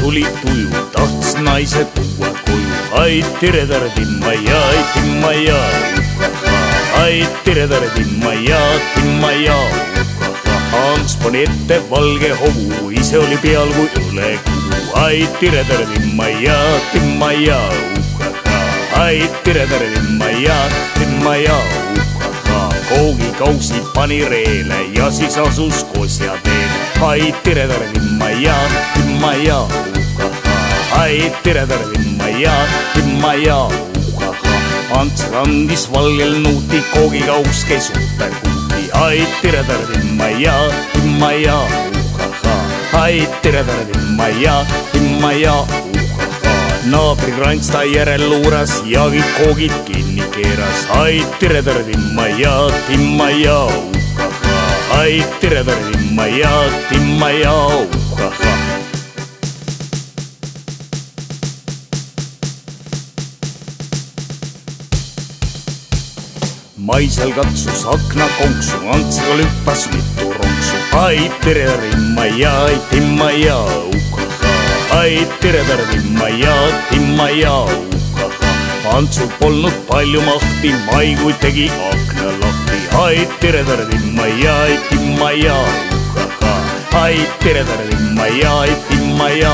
tuli tuju, tahtis naise tuua koju. ai tere-tere timma ja ai timma ja ai tere-tere timma ja timma ja Hans pani ette valge hobu, ise oli peal kui õlekuu. ai tere-tere timma ja timma ja ai tere-tere timma ja timma ja koogikausi pani reele ja siis asus kosja teele. Ai tere-tere timma ja timma ja ai tere-tere timma ja timma ja Ants kandis valgel nuuti, koogikaus käis superkuuti. ai tere-tere timma ja timma ja ai tere-tere timma ja timma ja naabri krants ta järel luuras ja kõik koogid kinni keeras. ai tere-tere timma ja timma ja ai tere-tere timma ja timma ja maisel katsus aknakonksu, Antsiga lüppas mitu ronksu. ai tere-tere timma ja ai timma ja ai tere-tere timma ja timma ja Antsul polnud palju mahti, maikuu tegi akna lahti. ai tere-tere timma ja ai timma ja ai tere-tere timma ja ai timma ja.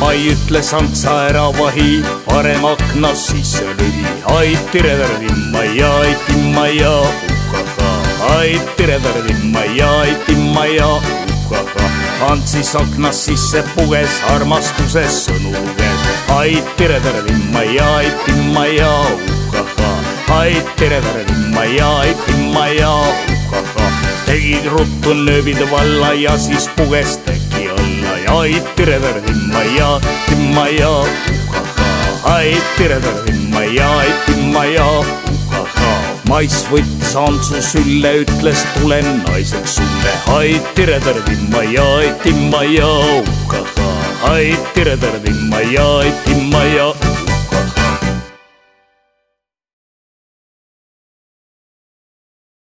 Ai ütles Antsa ära vahi, parem aknast sisse lühi. ai tere-tere timma ja ai timma ja. Ai tere-tere timma ja ai timma ja. Ants siis aknast sisse puges, armastuses sõnu luges. ai tere-tere timma ja ai timma ja. Ai tere-tere timma ja ai timma ja tegid ruttu nööbid valla ja siis puges teki alla ja ai tere-tere timma ja timma ja ai tere-tere timma ja ai timma ja mais võttis Antsu sülle, ütles tulen naiseks sulle. ai tere-tere timma ja ai timma ja ai tere-tere timma ja ai timma ja